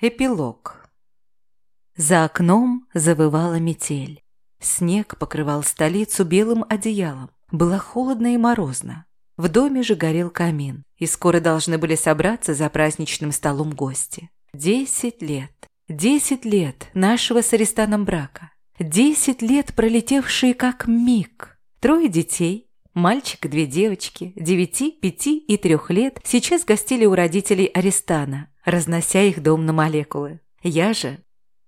Эпилог. За окном завывала метель. Снег покрывал столицу белым одеялом. Было холодно и морозно. В доме же горел камин, и скоро должны были собраться за праздничным столом гости. Десять лет. Десять лет нашего с Аристаном брака. Десять лет, пролетевшие как миг. Трое детей, мальчик и две девочки, девяти, пяти и трех лет, сейчас гостили у родителей Аристана, разнося их дом на молекулы. Я же...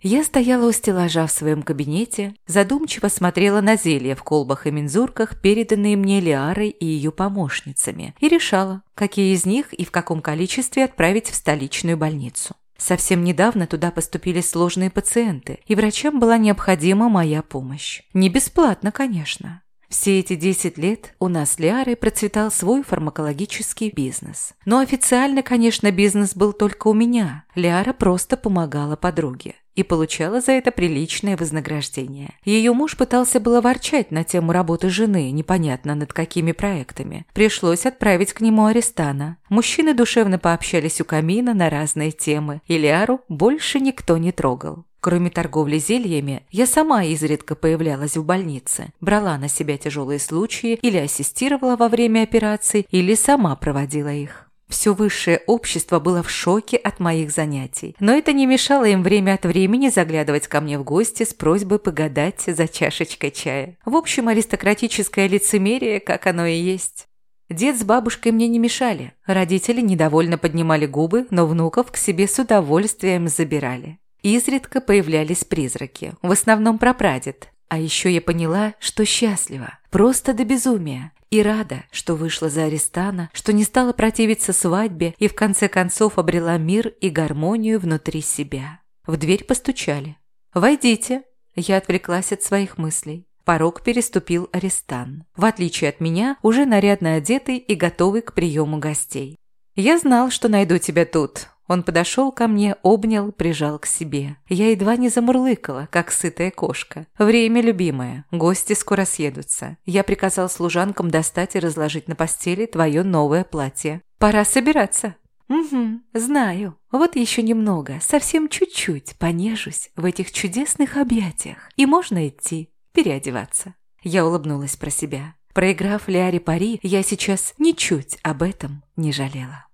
Я стояла у стеллажа в своем кабинете, задумчиво смотрела на зелья в колбах и мензурках, переданные мне Лиарой и ее помощницами, и решала, какие из них и в каком количестве отправить в столичную больницу. Совсем недавно туда поступили сложные пациенты, и врачам была необходима моя помощь. Не бесплатно, конечно. Все эти 10 лет у нас с Лиарой процветал свой фармакологический бизнес. Но официально, конечно, бизнес был только у меня. Лиара просто помогала подруге и получала за это приличное вознаграждение. Ее муж пытался было ворчать на тему работы жены, непонятно над какими проектами. Пришлось отправить к нему Арестана. Мужчины душевно пообщались у камина на разные темы, и Лиару больше никто не трогал. Кроме торговли зельями, я сама изредка появлялась в больнице, брала на себя тяжелые случаи или ассистировала во время операций, или сама проводила их. Все высшее общество было в шоке от моих занятий, но это не мешало им время от времени заглядывать ко мне в гости с просьбой погадать за чашечкой чая. В общем, аристократическое лицемерие, как оно и есть. Дед с бабушкой мне не мешали. Родители недовольно поднимали губы, но внуков к себе с удовольствием забирали. Изредка появлялись призраки, в основном прапрадед. А еще я поняла, что счастлива, просто до безумия, и рада, что вышла за Аристана, что не стала противиться свадьбе и в конце концов обрела мир и гармонию внутри себя. В дверь постучали. «Войдите!» Я отвлеклась от своих мыслей. Порог переступил Аристан. В отличие от меня, уже нарядно одетый и готовый к приему гостей. «Я знал, что найду тебя тут», он подошел ко мне, обнял, прижал к себе. Я едва не замурлыкала, как сытая кошка. Время любимое. Гости скоро съедутся. Я приказал служанкам достать и разложить на постели твое новое платье. Пора собираться. «Угу, знаю. Вот еще немного, совсем чуть-чуть понежусь в этих чудесных объятиях. И можно идти, переодеваться». Я улыбнулась про себя. Проиграв Лиаре пари, я сейчас ничуть об этом не жалела.